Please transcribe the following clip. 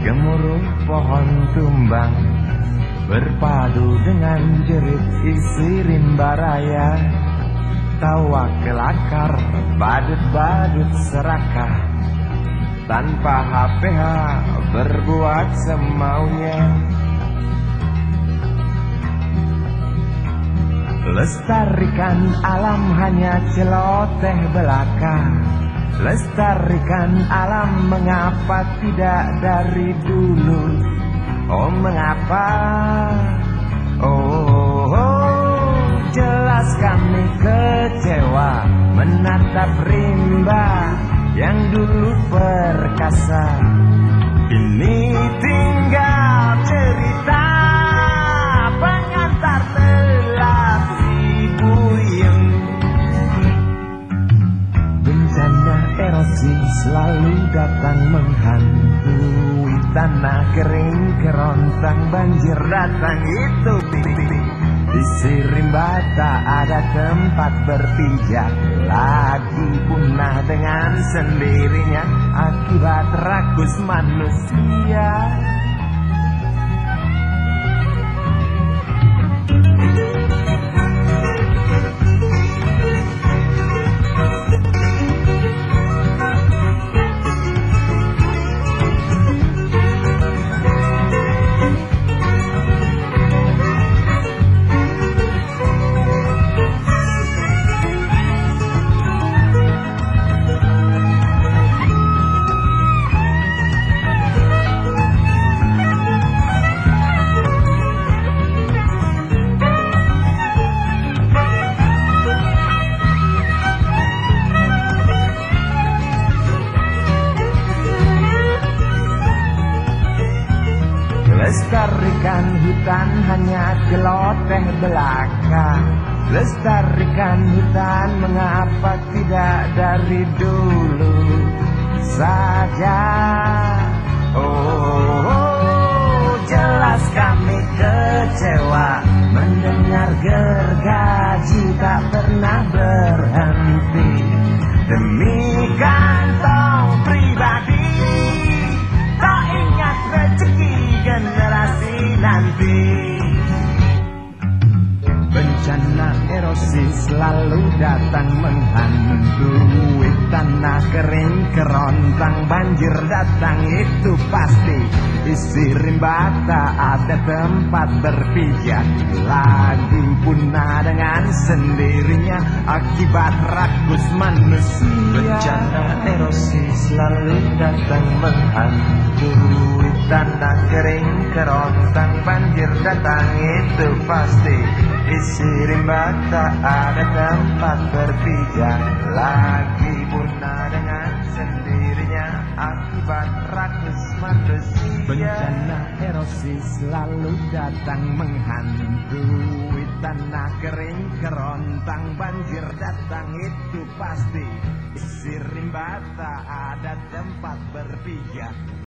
gemuruh pohon tumbang Berpadu dengan jerit isi rimba raya. Tawa kelakar badut-badut serakah Tanpa HPH berbuat semaunya. Lestarikan alam hanya celoteh belaka Lestarikan alam mengapa tidak dari dulu? Oh mengapa? Oh, oh jelas kami kecewa Menatap rimba yang dulu perkasa. Ini tinggal selalu datang menghantui Tanah kering kerontang banjir datang. Itu Di Sirimba tak ada tempat berpijak. Lagi punah dengan sendirinya. Akibat rakus manusia Lestarikan hutan hanya geloteh belaka. Lestarikan hutan mengapa tidak dari dulu saja? Oh, oh jelas kami kecewa. Mendengar gergaji tak pernah berhenti. Demi kantong Bencana erosi selalu datang menghantui Tanah kering kerontang banjir datang itu pasti Isi rimba. Tak ada tempat berpijak Lagi punah dengan sendirinya Akibat rakus manusia. Bencana erosi selalu datang menghantui Tanah kering kerontang banjir datang itu pasti. Isi rimba tak ada tempat berpijak. Lagi punah dengan sendirinya Akibat rakus manusia. Bencana erosi selalu datang menghantui. Tanah kering kerontang banjir datang itu pasti. Isi rimba tak ada tempat berpijak